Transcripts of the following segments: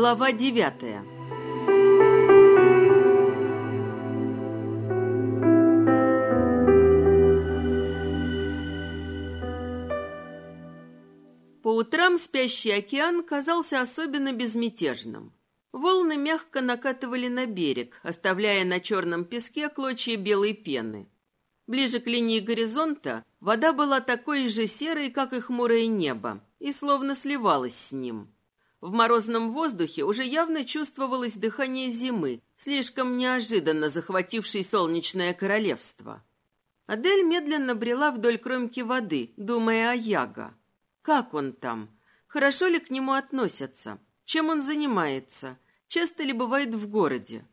Глава девятая По утрам спящий океан казался особенно безмятежным. Волны мягко накатывали на берег, оставляя на черном песке клочья белой пены. Ближе к линии горизонта вода была такой же серой, как и хмурое небо, и словно сливалась с ним. В морозном воздухе уже явно чувствовалось дыхание зимы, слишком неожиданно захватившей солнечное королевство. Адель медленно брела вдоль кромки воды, думая о Яго. Как он там? Хорошо ли к нему относятся? Чем он занимается? Часто ли бывает в городе?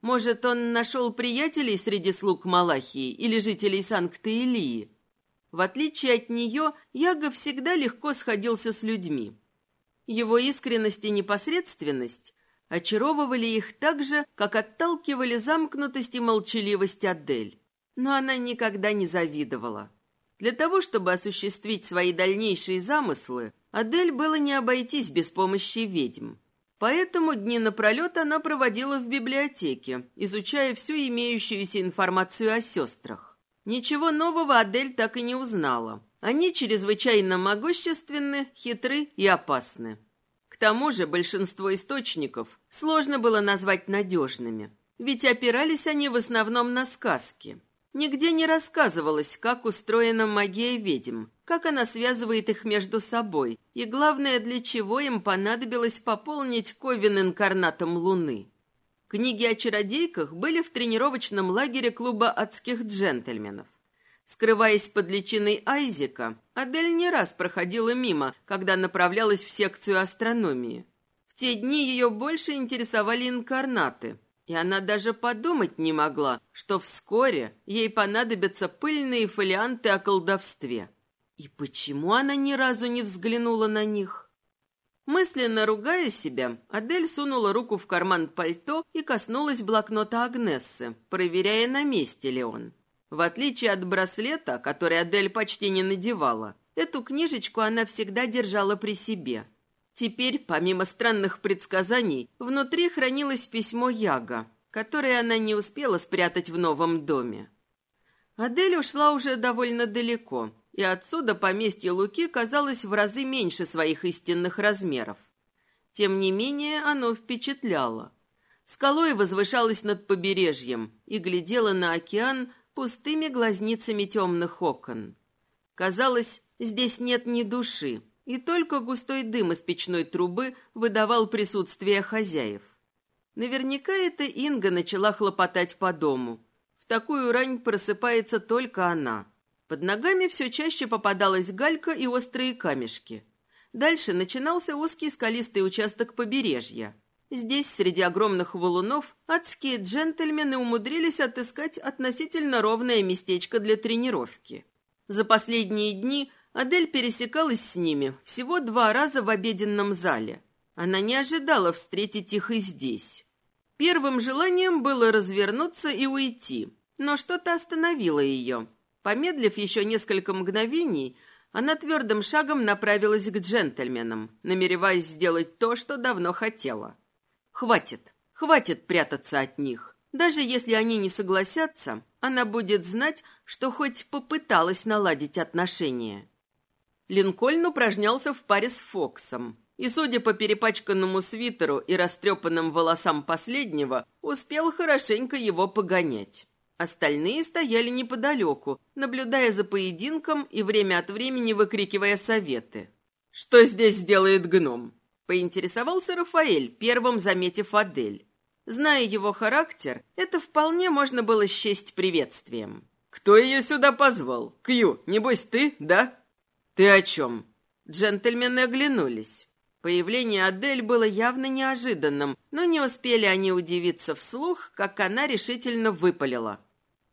Может, он нашел приятелей среди слуг Малахии или жителей Санкт-Илии? В отличие от нее, Яго всегда легко сходился с людьми. Его искренность и непосредственность очаровывали их так же, как отталкивали замкнутость и молчаливость Адель. Но она никогда не завидовала. Для того, чтобы осуществить свои дальнейшие замыслы, Адель было не обойтись без помощи ведьм. Поэтому дни напролет она проводила в библиотеке, изучая всю имеющуюся информацию о сестрах. Ничего нового Адель так и не узнала. Они чрезвычайно могущественны, хитры и опасны. К тому же большинство источников сложно было назвать надежными, ведь опирались они в основном на сказки. Нигде не рассказывалось, как устроена магия ведьм, как она связывает их между собой, и главное, для чего им понадобилось пополнить Ковен инкарнатом Луны. Книги о чародейках были в тренировочном лагере клуба адских джентльменов. Скрываясь под личиной Айзека, Адель не раз проходила мимо, когда направлялась в секцию астрономии. В те дни ее больше интересовали инкарнаты, и она даже подумать не могла, что вскоре ей понадобятся пыльные фолианты о колдовстве. И почему она ни разу не взглянула на них? Мысленно ругая себя, Адель сунула руку в карман пальто и коснулась блокнота Агнессы, проверяя, на месте ли он. В отличие от браслета, который Адель почти не надевала, эту книжечку она всегда держала при себе. Теперь, помимо странных предсказаний, внутри хранилось письмо Яга, которое она не успела спрятать в новом доме. Адель ушла уже довольно далеко, и отсюда поместье Луки казалось в разы меньше своих истинных размеров. Тем не менее, оно впечатляло. Скалой возвышалось над побережьем и глядела на океан пустыми глазницами темных окон. Казалось, здесь нет ни души, и только густой дым из печной трубы выдавал присутствие хозяев. Наверняка это Инга начала хлопотать по дому. В такую рань просыпается только она. Под ногами все чаще попадалась галька и острые камешки. Дальше начинался узкий скалистый участок побережья. Здесь, среди огромных валунов, адские джентльмены умудрились отыскать относительно ровное местечко для тренировки. За последние дни Адель пересекалась с ними всего два раза в обеденном зале. Она не ожидала встретить их и здесь. Первым желанием было развернуться и уйти, но что-то остановило ее. Помедлив еще несколько мгновений, она твердым шагом направилась к джентльменам, намереваясь сделать то, что давно хотела. Хватит, хватит прятаться от них. Даже если они не согласятся, она будет знать, что хоть попыталась наладить отношения. Линкольн упражнялся в паре с Фоксом. И, судя по перепачканному свитеру и растрепанным волосам последнего, успел хорошенько его погонять. Остальные стояли неподалеку, наблюдая за поединком и время от времени выкрикивая советы. «Что здесь делает гном?» — поинтересовался Рафаэль, первым заметив Адель. Зная его характер, это вполне можно было счесть приветствием. «Кто ее сюда позвал? Кью, небось ты, да?» «Ты о чем?» Джентльмены оглянулись. Появление Адель было явно неожиданным, но не успели они удивиться вслух, как она решительно выпалила.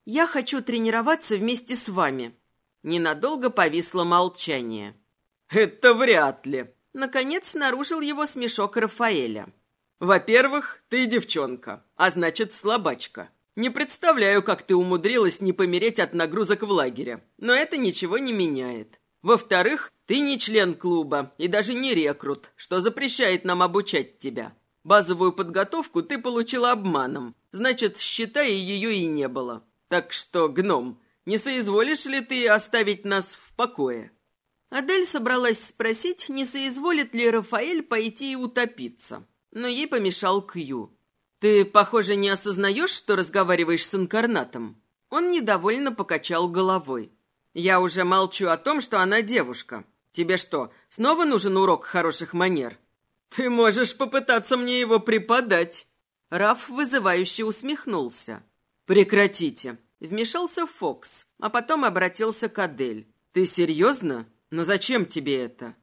«Я хочу тренироваться вместе с вами». Ненадолго повисло молчание. «Это вряд ли», — наконец нарушил его смешок Рафаэля. «Во-первых, ты девчонка, а значит слабачка. Не представляю, как ты умудрилась не помереть от нагрузок в лагере, но это ничего не меняет. Во-вторых, ты не член клуба и даже не рекрут, что запрещает нам обучать тебя. Базовую подготовку ты получила обманом, значит, считай, ее и не было. Так что, гном, не соизволишь ли ты оставить нас в покое?» Адель собралась спросить, не соизволит ли Рафаэль пойти и утопиться, но ей помешал Кью. «Ты, похоже, не осознаешь, что разговариваешь с инкарнатом?» Он недовольно покачал головой. «Я уже молчу о том, что она девушка. Тебе что, снова нужен урок хороших манер?» «Ты можешь попытаться мне его преподать!» Раф вызывающе усмехнулся. «Прекратите!» Вмешался Фокс, а потом обратился к Адель. «Ты серьезно? Но зачем тебе это?»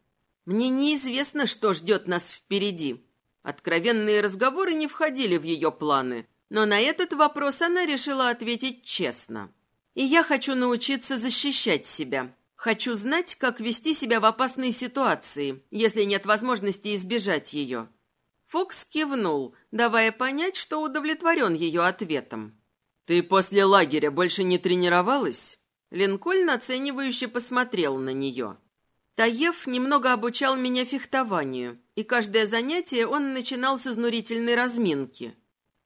«Мне неизвестно, что ждет нас впереди». Откровенные разговоры не входили в ее планы, но на этот вопрос она решила ответить честно. «И я хочу научиться защищать себя. Хочу знать, как вести себя в опасной ситуации, если нет возможности избежать ее». Фокс кивнул, давая понять, что удовлетворен ее ответом. «Ты после лагеря больше не тренировалась?» Линкольн оценивающе посмотрел на нее. Таев немного обучал меня фехтованию, и каждое занятие он начинал с изнурительной разминки.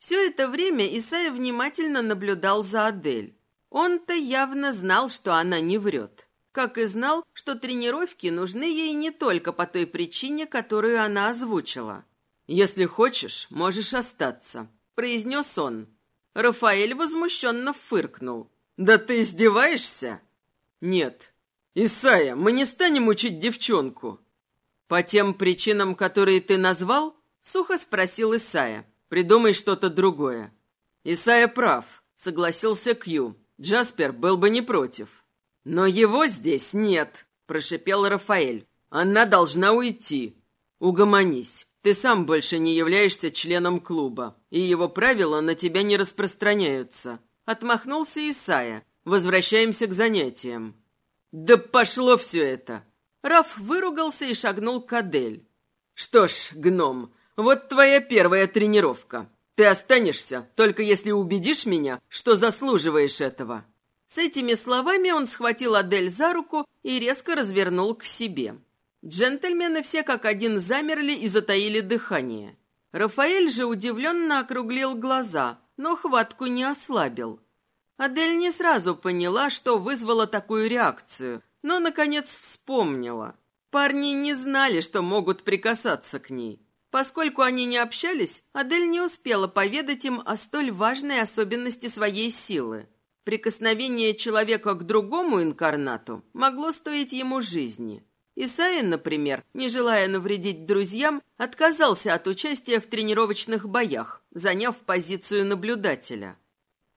Все это время Исайя внимательно наблюдал за Адель. Он-то явно знал, что она не врет. Как и знал, что тренировки нужны ей не только по той причине, которую она озвучила. «Если хочешь, можешь остаться», — произнес он. Рафаэль возмущенно фыркнул. «Да ты издеваешься?» «Нет. Исайя, мы не станем учить девчонку». «По тем причинам, которые ты назвал?» — сухо спросил Исайя. «Придумай что-то другое». «Исайя прав», — согласился Кью. «Джаспер был бы не против». «Но его здесь нет», — прошипел Рафаэль. «Она должна уйти». «Угомонись. Ты сам больше не являешься членом клуба, и его правила на тебя не распространяются. Отмахнулся Исая. Возвращаемся к занятиям. Да пошло все это. Раф выругался и шагнул к Адель. Что ж, гном, вот твоя первая тренировка. Ты останешься, только если убедишь меня, что заслуживаешь этого. С этими словами он схватил Адель за руку и резко развернул к себе. Джентльмены все как один замерли и затаили дыхание. Рафаэль же удивленно округлил глаза, но хватку не ослабил. Адель не сразу поняла, что вызвало такую реакцию, но, наконец, вспомнила. Парни не знали, что могут прикасаться к ней. Поскольку они не общались, Адель не успела поведать им о столь важной особенности своей силы. Прикосновение человека к другому инкарнату могло стоить ему жизни – Исаин, например, не желая навредить друзьям, отказался от участия в тренировочных боях, заняв позицию наблюдателя.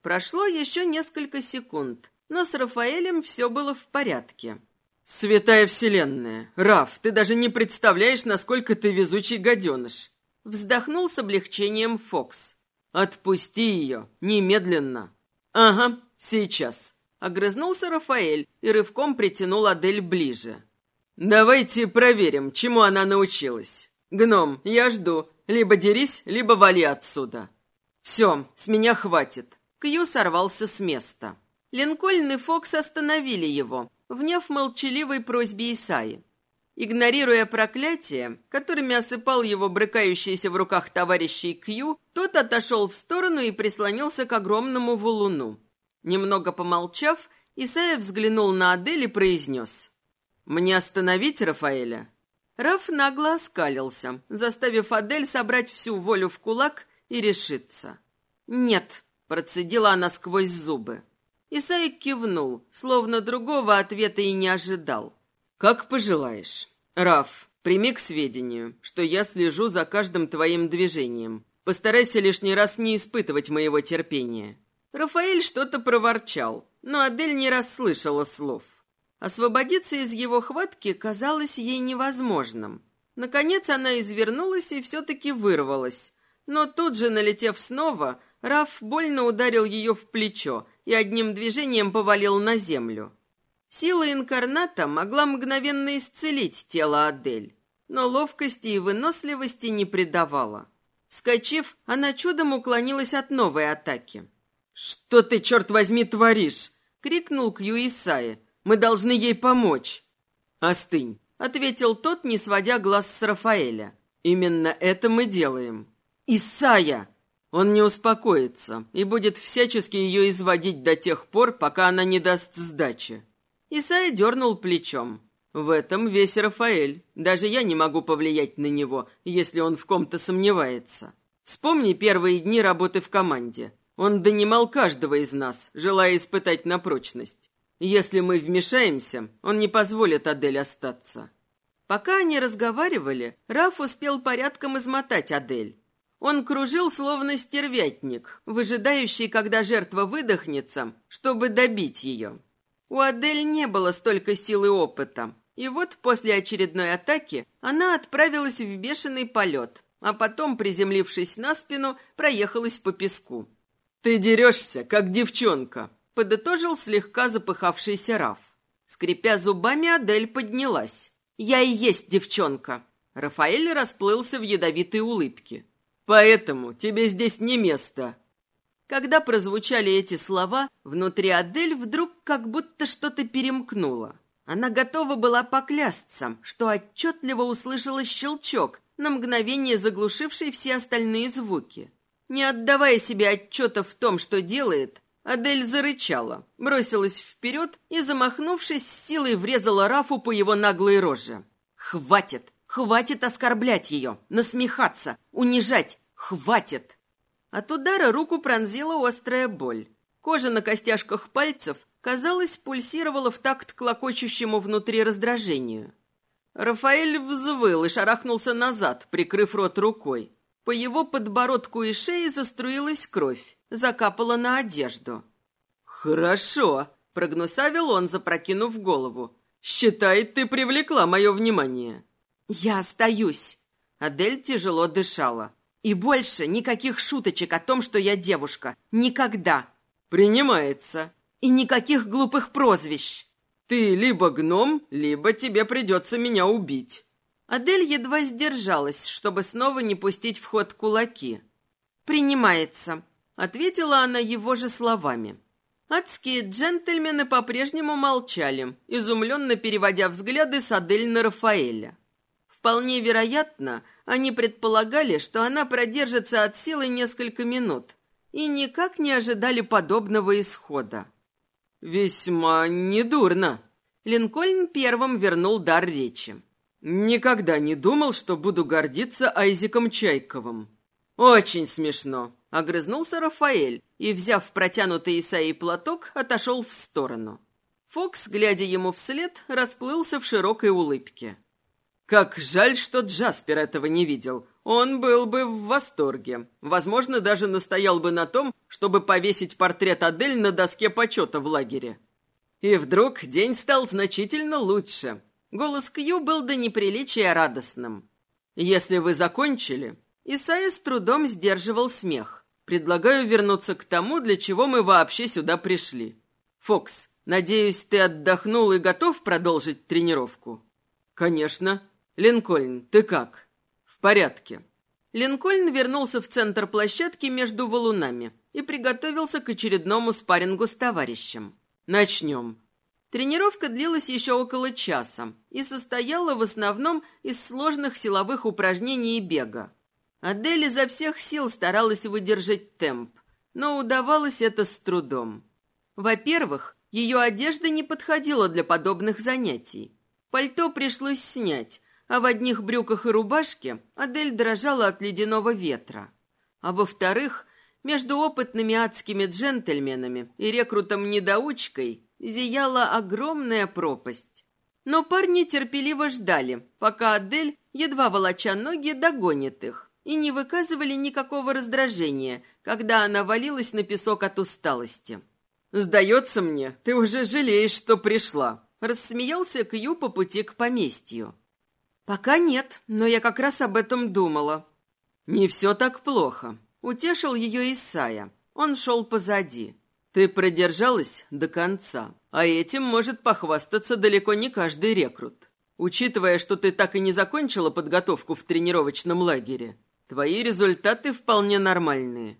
Прошло еще несколько секунд, но с Рафаэлем все было в порядке. «Святая Вселенная! Раф, ты даже не представляешь, насколько ты везучий гаденыш!» Вздохнул с облегчением Фокс. «Отпусти ее! Немедленно!» «Ага, сейчас!» Огрызнулся Рафаэль и рывком притянул Адель ближе. «Давайте проверим, чему она научилась. Гном, я жду. Либо дерись, либо вали отсюда». «Все, с меня хватит». Кью сорвался с места. Линкольн и Фокс остановили его, вняв молчаливой просьбе Исаи. Игнорируя проклятие, которыми осыпал его брыкающийся в руках товарищей Кью, тот отошел в сторону и прислонился к огромному валуну. Немного помолчав, Исаия взглянул на Адель и произнес. «Мне остановить Рафаэля?» Раф нагло оскалился, заставив Адель собрать всю волю в кулак и решиться. «Нет», — процедила она сквозь зубы. Исаик кивнул, словно другого ответа и не ожидал. «Как пожелаешь. Раф, прими к сведению, что я слежу за каждым твоим движением. Постарайся лишний раз не испытывать моего терпения». Рафаэль что-то проворчал, но Адель не расслышала слов. Освободиться из его хватки казалось ей невозможным. Наконец она извернулась и все-таки вырвалась. Но тут же, налетев снова, Раф больно ударил ее в плечо и одним движением повалил на землю. Сила инкарната могла мгновенно исцелить тело Адель, но ловкости и выносливости не придавала. Вскочив, она чудом уклонилась от новой атаки. «Что ты, черт возьми, творишь?» — крикнул Кью Исаи, мы должны ей помочь». «Остынь», — ответил тот, не сводя глаз с Рафаэля. «Именно это мы делаем». Исая! Он не успокоится и будет всячески ее изводить до тех пор, пока она не даст сдачи. Исайя дернул плечом. В этом весь Рафаэль. Даже я не могу повлиять на него, если он в ком-то сомневается. Вспомни первые дни работы в команде. Он донимал каждого из нас, желая испытать на прочность. Если мы вмешаемся, он не позволит Адель остаться. Пока они разговаривали, Раф успел порядком измотать Адель. Он кружил, словно стервятник, выжидающий, когда жертва выдохнется, чтобы добить ее. У Адель не было столько сил и опыта, и вот после очередной атаки она отправилась в бешеный полет, а потом, приземлившись на спину, проехалась по песку. «Ты дерешься, как девчонка», — подытожил слегка запыхавшийся Раф. Скрипя зубами, Адель поднялась. «Я и есть девчонка». Рафаэль расплылся в ядовитой улыбке. «Поэтому тебе здесь не место». Когда прозвучали эти слова, внутри Адель вдруг как будто что-то перемкнуло. Она готова была поклясться, что отчетливо услышала щелчок, на мгновение заглушивший все остальные звуки. Не отдавая себе отчета в том, что делает, Адель зарычала, бросилась вперед и, замахнувшись, силой врезала Рафу по его наглой роже. «Хватит! Хватит оскорблять ее, насмехаться, унижать! Хватит!» От удара руку пронзила острая боль. Кожа на костяшках пальцев казалось, пульсировало в такт клокочущему внутри раздражению. Рафаэль взвыл и шарахнулся назад, прикрыв рот рукой. По его подбородку и шее заструилась кровь, закапала на одежду. «Хорошо», — прогнусавил он, запрокинув голову. «Считай, ты привлекла мое внимание». «Я остаюсь». Адель тяжело дышала. «И больше никаких шуточек о том, что я девушка. Никогда». «Принимается», и никаких глупых прозвищ. Ты либо гном, либо тебе придется меня убить. Адель едва сдержалась, чтобы снова не пустить в ход кулаки. «Принимается», — ответила она его же словами. Адские джентльмены по-прежнему молчали, изумленно переводя взгляды с Адель на Рафаэля. Вполне вероятно, они предполагали, что она продержится от силы несколько минут, и никак не ожидали подобного исхода. «Весьма недурно». Линкольн первым вернул дар речи. «Никогда не думал, что буду гордиться Айзиком Чайковым». «Очень смешно», — огрызнулся Рафаэль и, взяв протянутый Исаей платок, отошел в сторону. Фокс, глядя ему вслед, расплылся в широкой улыбке. «Как жаль, что Джаспер этого не видел. Он был бы в восторге. Возможно, даже настоял бы на том, чтобы повесить портрет Адель на доске почета в лагере. И вдруг день стал значительно лучше. Голос Кью был до неприличия радостным. «Если вы закончили...» Исайя с трудом сдерживал смех. «Предлагаю вернуться к тому, для чего мы вообще сюда пришли. Фокс, надеюсь, ты отдохнул и готов продолжить тренировку?» «Конечно. Линкольн, ты как?» порядке». Линкольн вернулся в центр площадки между валунами и приготовился к очередному спаррингу с товарищем. «Начнем». Тренировка длилась еще около часа и состояла в основном из сложных силовых упражнений и бега. Адель изо всех сил старалась выдержать темп, но удавалось это с трудом. Во-первых, ее одежда не подходила для подобных занятий. Пальто пришлось снять, а в одних брюках и рубашке Адель дрожала от ледяного ветра. А во-вторых, между опытными адскими джентльменами и рекрутом-недоучкой зияла огромная пропасть. Но парни терпеливо ждали, пока Адель, едва волоча ноги, догонит их, и не выказывали никакого раздражения, когда она валилась на песок от усталости. «Сдается мне, ты уже жалеешь, что пришла», — рассмеялся Кью по пути к поместью. «Пока нет, но я как раз об этом думала». «Не все так плохо», — утешил ее Исая. Он шел позади. «Ты продержалась до конца, а этим может похвастаться далеко не каждый рекрут. Учитывая, что ты так и не закончила подготовку в тренировочном лагере, твои результаты вполне нормальные».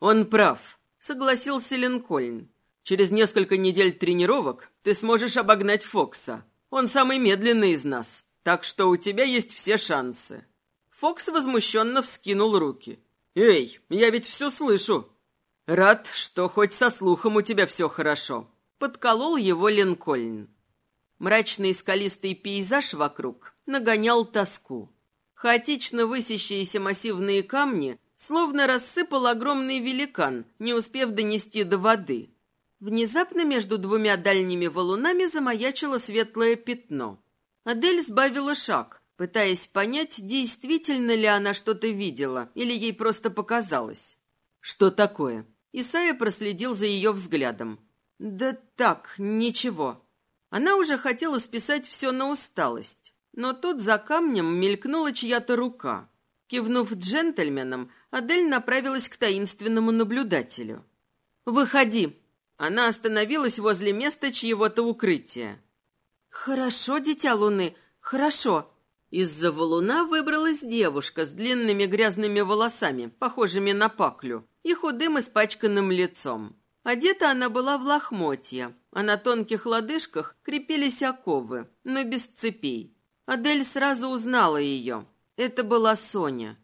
«Он прав», — согласился Линкольн. «Через несколько недель тренировок ты сможешь обогнать Фокса. Он самый медленный из нас, так что у тебя есть все шансы». Фокс возмущенно вскинул руки. «Эй, я ведь все слышу!» «Рад, что хоть со слухом у тебя все хорошо», — подколол его Линкольн. Мрачный скалистый пейзаж вокруг нагонял тоску. Хаотично высящиеся массивные камни словно рассыпал огромный великан, не успев донести до воды. Внезапно между двумя дальними валунами замаячило светлое пятно. Адель сбавила шаг, пытаясь понять, действительно ли она что-то видела или ей просто показалось. «Что такое?» Исайя проследил за ее взглядом. «Да так, ничего». Она уже хотела списать все на усталость, но тут за камнем мелькнула чья-то рука. Кивнув джентльменам, Адель направилась к таинственному наблюдателю. «Выходи!» Она остановилась возле места чьего-то укрытия. «Хорошо, дитя Луны, хорошо!» Из-за валуна выбралась девушка с длинными грязными волосами, похожими на паклю, и худым испачканным лицом. Одета она была в лохмотья, а на тонких лодыжках крепились оковы, но без цепей. Адель сразу узнала ее. Это была Соня.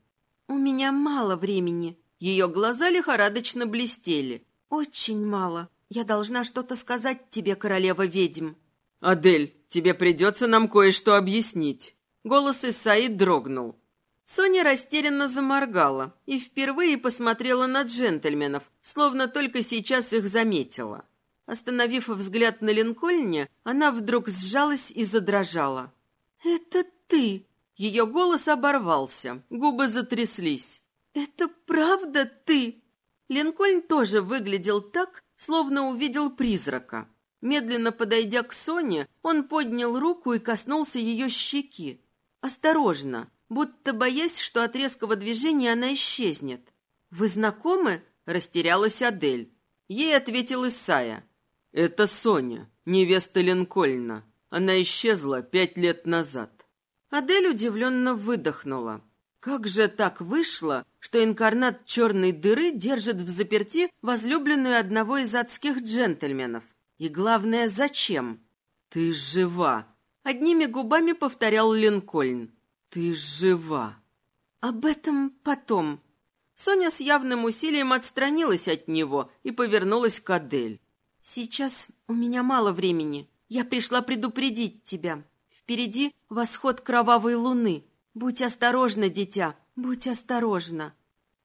«У меня мало времени». Ее глаза лихорадочно блестели. «Очень мало. Я должна что-то сказать тебе, королева ведьм». «Адель, тебе придется нам кое-что объяснить». Голос Исаи дрогнул. Соня растерянно заморгала и впервые посмотрела на джентльменов, словно только сейчас их заметила. Остановив взгляд на Линкольне, она вдруг сжалась и задрожала. «Это ты!» Ее голос оборвался, губы затряслись. «Это правда ты?» Линкольн тоже выглядел так, словно увидел призрака. Медленно подойдя к Соне, он поднял руку и коснулся ее щеки. Осторожно, будто боясь, что от резкого движения она исчезнет. «Вы знакомы?» – растерялась Адель. Ей ответил Исая. «Это Соня, невеста Линкольна. Она исчезла пять лет назад». Адель удивленно выдохнула. Как же так вышло, что инкарнат черной дыры держит в заперти возлюбленную одного из адских джентльменов? И главное, зачем? «Ты жива!» — одними губами повторял Линкольн. «Ты жива!» «Об этом потом». Соня с явным усилием отстранилась от него и повернулась к Адель. «Сейчас у меня мало времени. Я пришла предупредить тебя. Впереди восход кровавой луны. Будь осторожна, дитя, будь осторожна.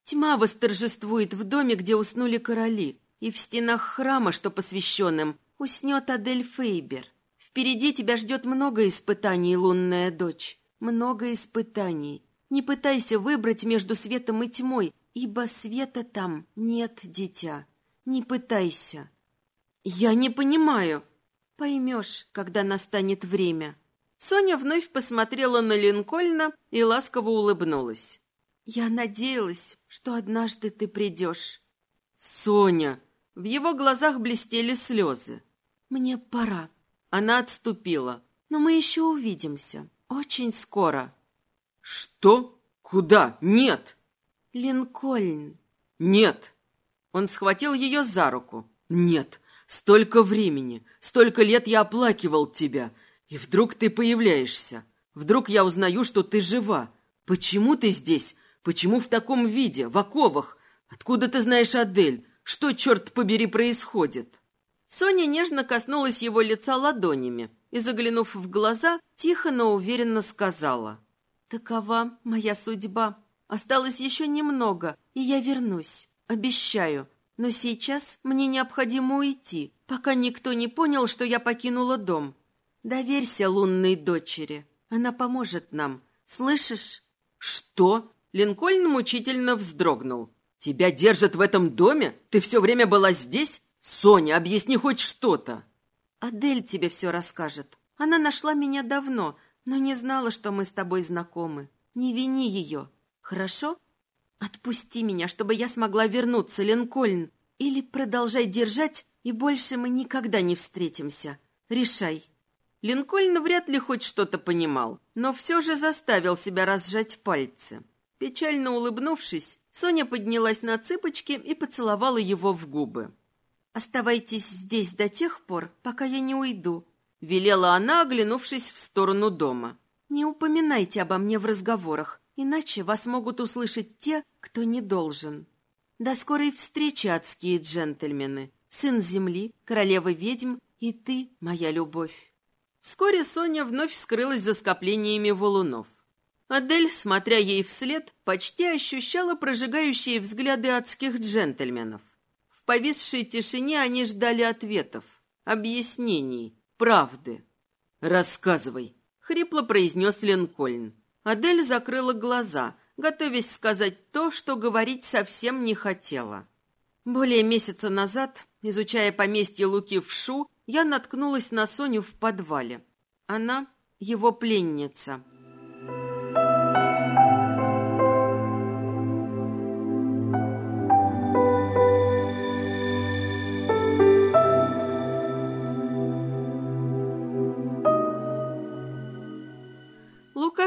Тьма восторжествует в доме, где уснули короли, и в стенах храма, что посвященным, уснет Адель Фейбер. Впереди тебя ждет много испытаний, лунная дочь, много испытаний. Не пытайся выбрать между светом и тьмой, ибо света там нет, дитя. Не пытайся. Я не понимаю. Поймешь, когда настанет время. Соня вновь посмотрела на Линкольна и ласково улыбнулась. «Я надеялась, что однажды ты придешь». «Соня!» В его глазах блестели слезы. «Мне пора». Она отступила. «Но мы еще увидимся. Очень скоро». «Что? Куда? Нет!» «Линкольн». «Нет!» Он схватил ее за руку. «Нет! Столько времени, столько лет я оплакивал тебя. И вдруг ты появляешься. Вдруг я узнаю, что ты жива. Почему ты здесь? Почему в таком виде, в оковах? Откуда ты знаешь Адель? Что, черт побери, происходит?» Соня нежно коснулась его лица ладонями и, заглянув в глаза, тихо, но уверенно сказала. «Такова моя судьба. Осталось еще немного, и я вернусь. Обещаю. Но сейчас мне необходимо уйти, пока никто не понял, что я покинула дом. Доверься лунной дочери. Она поможет нам. Слышишь? Что? Линкольн мучительно вздрогнул. Тебя держат в этом доме? Ты все время была здесь? Соня, объясни хоть что-то. Адель тебе все расскажет. Она нашла меня давно, но не знала, что мы с тобой знакомы. Не вини ее. Хорошо? Отпусти меня, чтобы я смогла вернуться, Линкольн. Или продолжай держать, и больше мы никогда не встретимся. Решай. Линкольн вряд ли хоть что-то понимал, но все же заставил себя разжать пальцы. Печально улыбнувшись, Соня поднялась на цыпочки и поцеловала его в губы. «Оставайтесь здесь до тех пор, пока я не уйду», — велела она, оглянувшись в сторону дома. «Не упоминайте обо мне в разговорах, Иначе вас могут услышать те, кто не должен. До скорой встречи, адские джентльмены, сын земли, королева ведьм и ты, моя любовь. Вскоре Соня вновь скрылась за скоплениями валунов. Адель, смотря ей вслед, почти ощущала прожигающие взгляды адских джентльменов. В повисшей тишине они ждали ответов, объяснений, правды. «Рассказывай», — хрипло произнес Линкольн. Адель закрыла глаза, готовясь сказать то, что говорить совсем не хотела. Более месяца назад, изучая поместье Луки в Шу, я наткнулась на Соню в подвале. Она его пленница.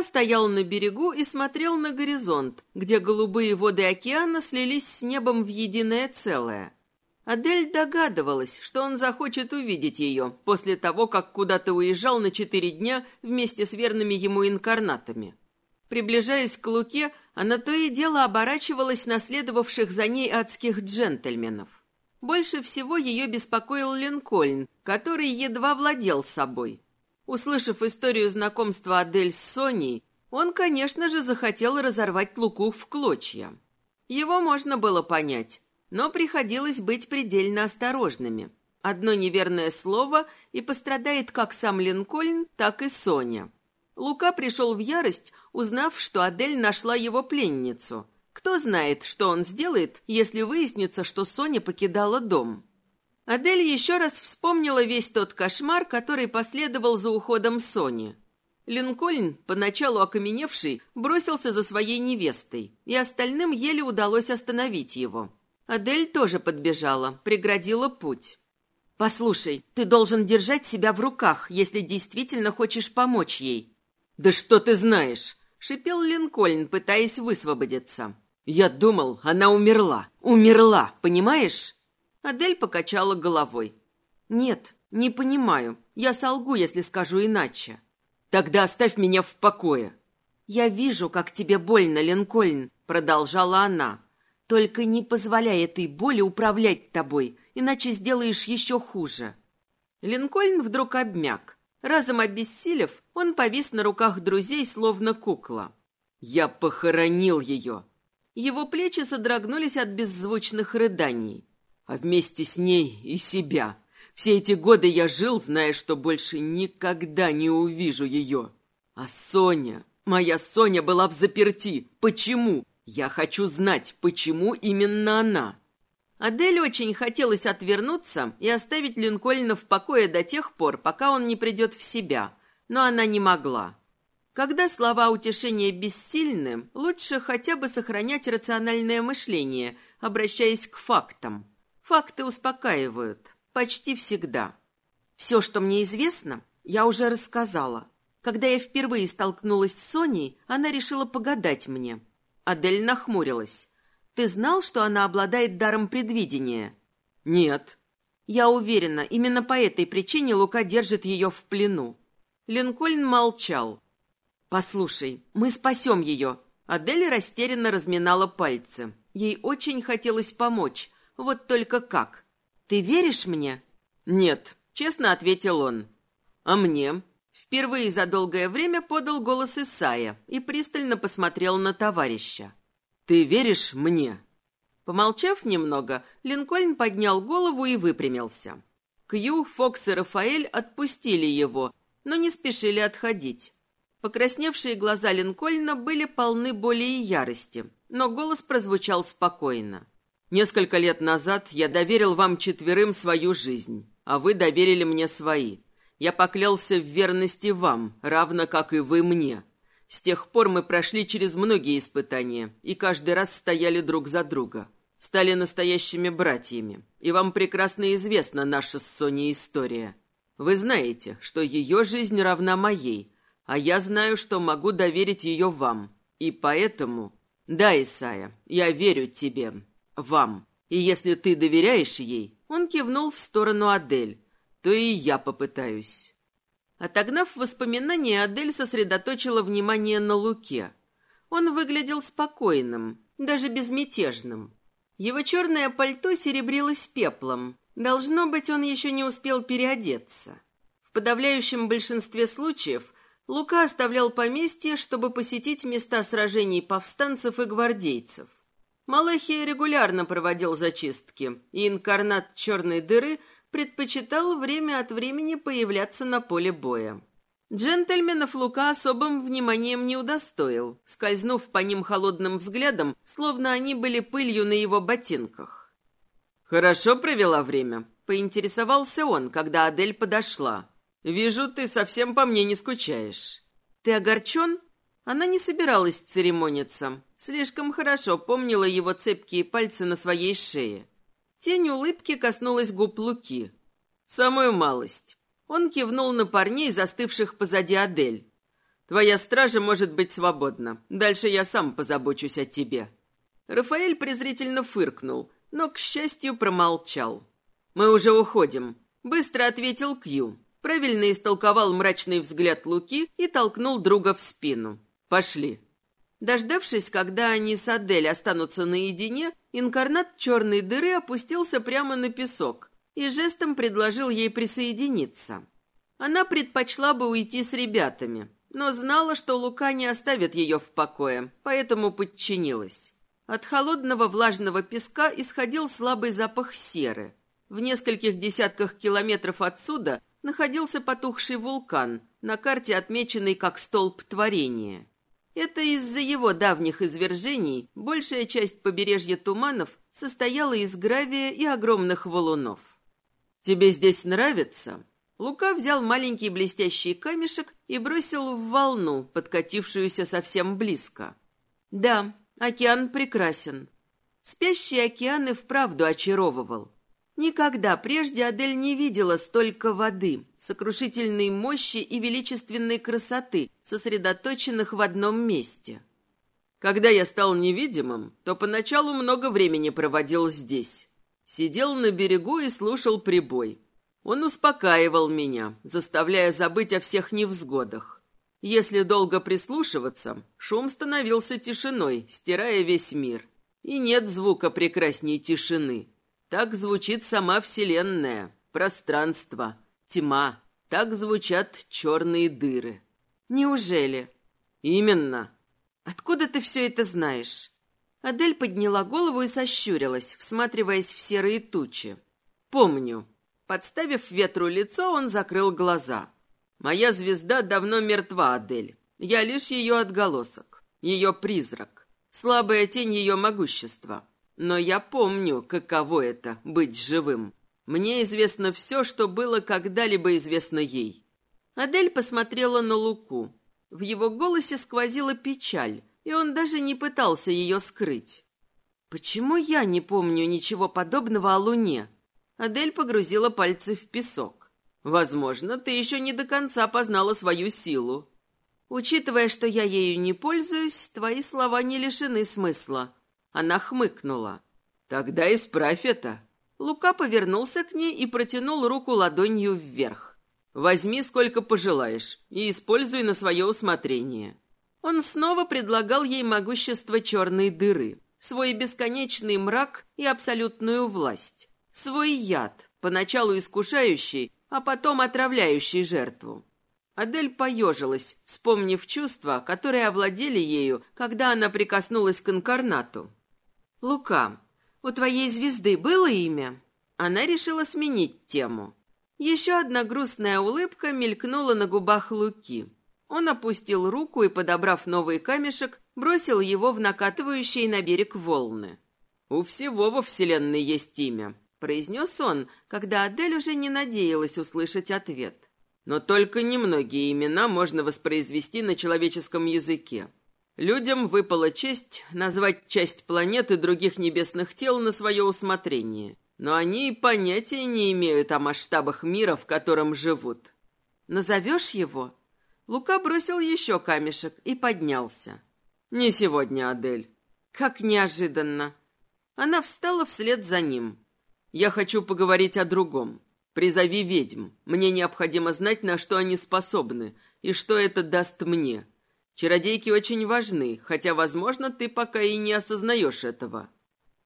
Стоял на берегу и смотрел на горизонт, где голубые воды океана слились с небом в единое целое. Адель догадывалась, что он захочет увидеть ее после того, как куда-то уезжал на четыре дня вместе с верными ему инкарнатами. Приближаясь к Луке, она то и дело оборачивалась на следовавших за ней адских джентльменов. Больше всего ее беспокоил Линкольн, который едва владел собой. Услышав историю знакомства Адель с Соней, он, конечно же, захотел разорвать Луку в клочья. Его можно было понять, но приходилось быть предельно осторожными. Одно неверное слово, и пострадает как сам Линкольн, так и Соня. Лука пришел в ярость, узнав, что Адель нашла его пленницу. Кто знает, что он сделает, если выяснится, что Соня покидала дом. Адель еще раз вспомнила весь тот кошмар, который последовал за уходом Сони. Линкольн, поначалу окаменевший, бросился за своей невестой, и остальным еле удалось остановить его. Адель тоже подбежала, преградила путь. «Послушай, ты должен держать себя в руках, если действительно хочешь помочь ей». «Да что ты знаешь?» — шипел Линкольн, пытаясь высвободиться. «Я думал, она умерла. Умерла, понимаешь?» Адель покачала головой. «Нет, не понимаю. Я солгу, если скажу иначе». «Тогда оставь меня в покое». «Я вижу, как тебе больно, Линкольн», — продолжала она. «Только не позволяй этой боли управлять тобой, иначе сделаешь еще хуже». Линкольн вдруг обмяк. Разом обессилев, он повис на руках друзей, словно кукла. «Я похоронил ее!» Его плечи содрогнулись от беззвучных рыданий а вместе с ней и себя. Все эти годы я жил, зная, что больше никогда не увижу ее. А Соня, моя Соня была в заперти. Почему? Я хочу знать, почему именно она. Адель очень хотелось отвернуться и оставить Линкольна в покое до тех пор, пока он не придет в себя, но она не могла. Когда слова утешения бессильны, лучше хотя бы сохранять рациональное мышление, обращаясь к фактам. Факты успокаивают. Почти всегда. Все, что мне известно, я уже рассказала. Когда я впервые столкнулась с Соней, она решила погадать мне. Адель нахмурилась. «Ты знал, что она обладает даром предвидения?» «Нет». «Я уверена, именно по этой причине Лука держит ее в плену». Линкольн молчал. «Послушай, мы спасем ее». Адель растерянно разминала пальцы. Ей очень хотелось помочь, вот только как? Ты веришь мне? Нет, честно ответил он. А мне? Впервые за долгое время подал голос Исая и пристально посмотрел на товарища. Ты веришь мне? Помолчав немного, Линкольн поднял голову и выпрямился. Кью, Фокс и Рафаэль отпустили его, но не спешили отходить. Покрасневшие глаза Линкольна были полны боли и ярости, но голос прозвучал спокойно. Несколько лет назад я доверил вам четверым свою жизнь, а вы доверили мне свои. Я поклялся в верности вам, равно как и вы мне. С тех пор мы прошли через многие испытания и каждый раз стояли друг за друга. Стали настоящими братьями. И вам прекрасно известна наша с Соней история. Вы знаете, что ее жизнь равна моей, а я знаю, что могу доверить ее вам. И поэтому... Да, Исая, я верю тебе, вам. И если ты доверяешь ей, он кивнул в сторону Адель, то и я попытаюсь. Отогнав воспоминания, Адель сосредоточила внимание на Луке. Он выглядел спокойным, даже безмятежным. Его черное пальто серебрилось пеплом. Должно быть, он еще не успел переодеться. В подавляющем большинстве случаев Лука оставлял поместье, чтобы посетить места сражений повстанцев и гвардейцев. Малахия регулярно проводил зачистки, и инкарнат черной дыры предпочитал время от времени появляться на поле боя. Джентльменов Лука особым вниманием не удостоил, скользнув по ним холодным взглядом, словно они были пылью на его ботинках. «Хорошо провела время», — поинтересовался он, когда Адель подошла. «Вижу, ты совсем по мне не скучаешь». «Ты огорчен?» Она не собиралась церемониться, слишком хорошо помнила его цепкие пальцы на своей шее. Тень улыбки коснулась губ Луки. «Самую малость». Он кивнул на парней, застывших позади Адель. «Твоя стража может быть свободна. Дальше я сам позабочусь о тебе». Рафаэль презрительно фыркнул, но, к счастью, промолчал. «Мы уже уходим», — быстро ответил Кью. Правильно истолковал мрачный взгляд Луки и толкнул друга в спину. «Пошли». Дождавшись, когда они с Адель останутся наедине, инкарнат черной дыры опустился прямо на песок, и жестом предложил ей присоединиться. Она предпочла бы уйти с ребятами, но знала, что Лука не оставит ее в покое, поэтому подчинилась. От холодного влажного песка исходил слабый запах серы. В нескольких десятках километров отсюда находился потухший вулкан, на карте отмеченный как столб творения. Это из-за его давних извержений большая часть побережья туманов состояла из гравия и огромных валунов. «Тебе здесь нравится?» Лука взял маленький блестящий камешек и бросил в волну, подкатившуюся совсем близко. «Да, океан прекрасен. Спящий океан и вправду очаровывал. Никогда прежде Адель не видела столько воды, сокрушительной мощи и величественной красоты, сосредоточенных в одном месте. Когда я стал невидимым, то поначалу много времени проводил здесь. Сидел на берегу и слушал прибой. Он успокаивал меня, заставляя забыть о всех невзгодах. Если долго прислушиваться, шум становился тишиной, стирая весь мир. И нет звука прекрасней тишины. Так звучит сама Вселенная, пространство, тьма. Так звучат черные дыры. Неужели? Именно. Откуда ты все это знаешь? Адель подняла голову и сощурилась, всматриваясь в серые тучи. «Помню». Подставив ветру лицо, он закрыл глаза. «Моя звезда давно мертва, Адель. Я лишь ее отголосок, ее призрак, слабая тень ее могущества. Но я помню, каково это — быть живым. Мне известно все, что было когда-либо известно ей». Адель посмотрела на Луку. В его голосе сквозила печаль, и он даже не пытался ее скрыть. «Почему я не помню ничего подобного о Луне?» Адель погрузила пальцы в песок. «Возможно, ты еще не до конца познала свою силу». «Учитывая, что я ею не пользуюсь, твои слова не лишены смысла». Она хмыкнула. «Тогда исправь это». Лука повернулся к ней и протянул руку ладонью вверх. «Возьми сколько пожелаешь и используй на свое усмотрение». Он снова предлагал ей могущество черной дыры, свой бесконечный мрак и абсолютную власть, свой яд, поначалу искушающий, а потом отравляющий жертву. Адель поежилась, вспомнив чувства, которые овладели ею, когда она прикоснулась к инкарнату. «Лука, у твоей звезды было имя?» Она решила сменить тему. Еще одна грустная улыбка мелькнула на губах Луки. Он опустил руку и, подобрав новый камешек, бросил его в накатывающие на берег волны. «У всего во Вселенной есть имя», — произнес он, когда Адель уже не надеялась услышать ответ. «Но только немногие имена можно воспроизвести на человеческом языке. Людям выпала честь назвать часть планеты других небесных тел на свое усмотрение, но они и понятия не имеют о масштабах мира, в котором живут. Назовешь его?» Лука бросил еще камешек и поднялся. «Не сегодня, Адель». «Как неожиданно». Она встала вслед за ним. «Я хочу поговорить о другом. Призови ведьм. Мне необходимо знать, на что они способны, и что это даст мне. Чародейки очень важны, хотя, возможно, ты пока и не осознаешь этого.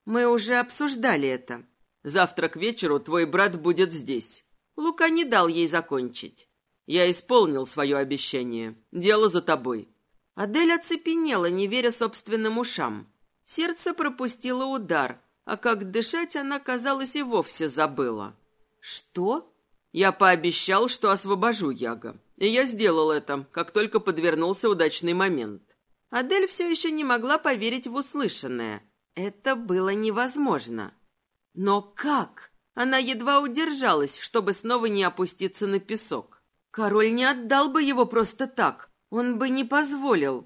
Мы уже обсуждали это. Завтра к вечеру твой брат будет здесь. Лука не дал ей закончить. Я исполнил свое обещание. Дело за тобой. Адель оцепенела, не веря собственным ушам. Сердце пропустило удар, а как дышать она, казалось, и вовсе забыла. «Что?» «Я пообещал, что освобожу Яга. И я сделал это, как только подвернулся удачный момент». Адель все еще не могла поверить в услышанное. Это было невозможно. Но как? Она едва удержалась, чтобы снова не опуститься на песок. Король не отдал бы его просто так. Он бы не позволил.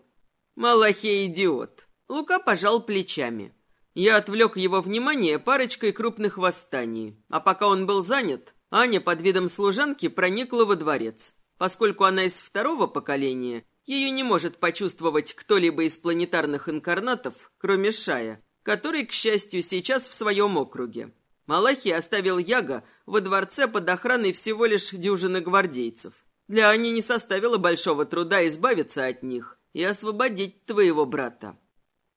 Малахей идиот. Лука пожал плечами. Я отвлек его внимание парочкой крупных восстаний. А пока он был занят, Аня под видом служанки проникла во дворец. Поскольку она из второго поколения, ее не может почувствовать кто-либо из планетарных инкарнатов, кроме Шая, который, к счастью, сейчас в своем округе. Малахи оставил Яга во дворце под охраной всего лишь дюжины гвардейцев. Для Ани не составило большого труда избавиться от них и освободить твоего брата.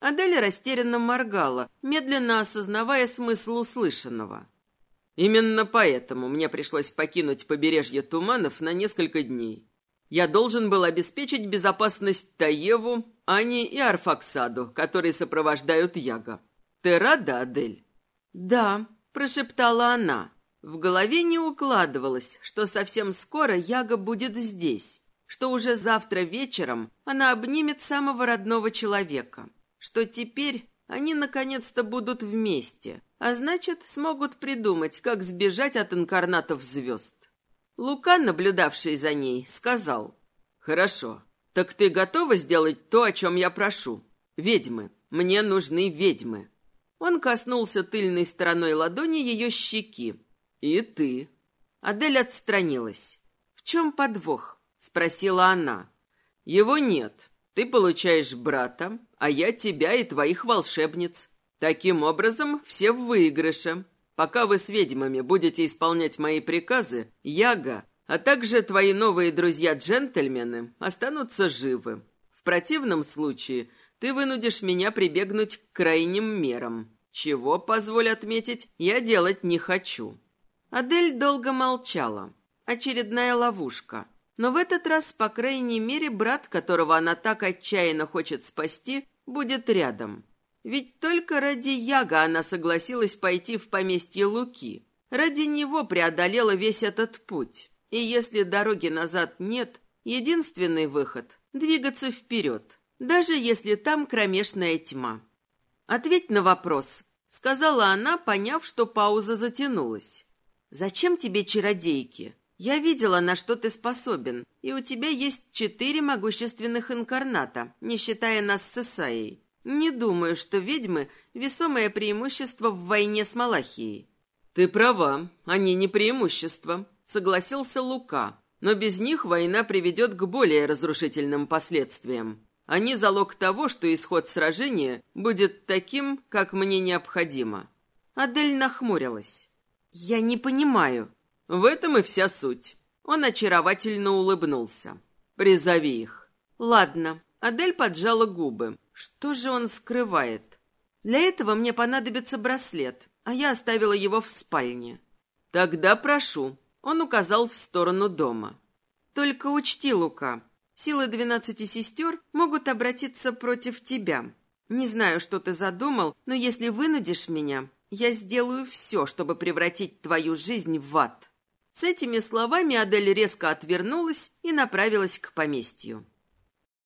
Адель растерянно моргала, медленно осознавая смысл услышанного. Именно поэтому мне пришлось покинуть побережье туманов на несколько дней. Я должен был обеспечить безопасность Таеву, Ани и Арфаксаду, которые сопровождают Яга. Ты рада, Адель? Да, прошептала она. В голове не укладывалось, что совсем скоро Яга будет здесь, что уже завтра вечером она обнимет самого родного человека, что теперь они наконец-то будут вместе, а значит, смогут придумать, как сбежать от инкарнатов звезд. Лука, наблюдавший за ней, сказал, «Хорошо, так ты готова сделать то, о чем я прошу? Ведьмы, мне нужны ведьмы». Он коснулся тыльной стороной ладони ее щеки. «И ты». Адель отстранилась. «В чем подвох?» — спросила она. «Его нет. Ты получаешь брата, а я тебя и твоих волшебниц. Таким образом, все в выигрыше. Пока вы с ведьмами будете исполнять мои приказы, Яга, а также твои новые друзья-джентльмены останутся живы. В противном случае ты вынудишь меня прибегнуть к крайним мерам, чего, позволь отметить, я делать не хочу». Адель долго молчала. Очередная ловушка. Но в этот раз, по крайней мере, брат, которого она так отчаянно хочет спасти, будет рядом. Ведь только ради Яга она согласилась пойти в поместье Луки. Ради него преодолела весь этот путь. И если дороги назад нет, единственный выход — двигаться вперед, даже если там кромешная тьма. «Ответь на вопрос», — сказала она, поняв, что пауза затянулась. «Зачем тебе чародейки? Я видела, на что ты способен, и у тебя есть четыре могущественных инкарната, не считая нас с Исаей. Не думаю, что ведьмы — весомое преимущество в войне с Малахией». «Ты права, они не преимущество», — согласился Лука. «Но без них война приведет к более разрушительным последствиям. Они залог того, что исход сражения будет таким, как мне необходимо». Адель нахмурилась. «Я не понимаю». «В этом и вся суть». Он очаровательно улыбнулся. «Призови их». «Ладно». Адель поджала губы. «Что же он скрывает?» «Для этого мне понадобится браслет, а я оставила его в спальне». «Тогда прошу». Он указал в сторону дома. «Только учти, Лука, силы двенадцати сестер могут обратиться против тебя. Не знаю, что ты задумал, но если вынудишь меня, я сделаю все, чтобы превратить твою жизнь в ад». С этими словами Адель резко отвернулась и направилась к поместью.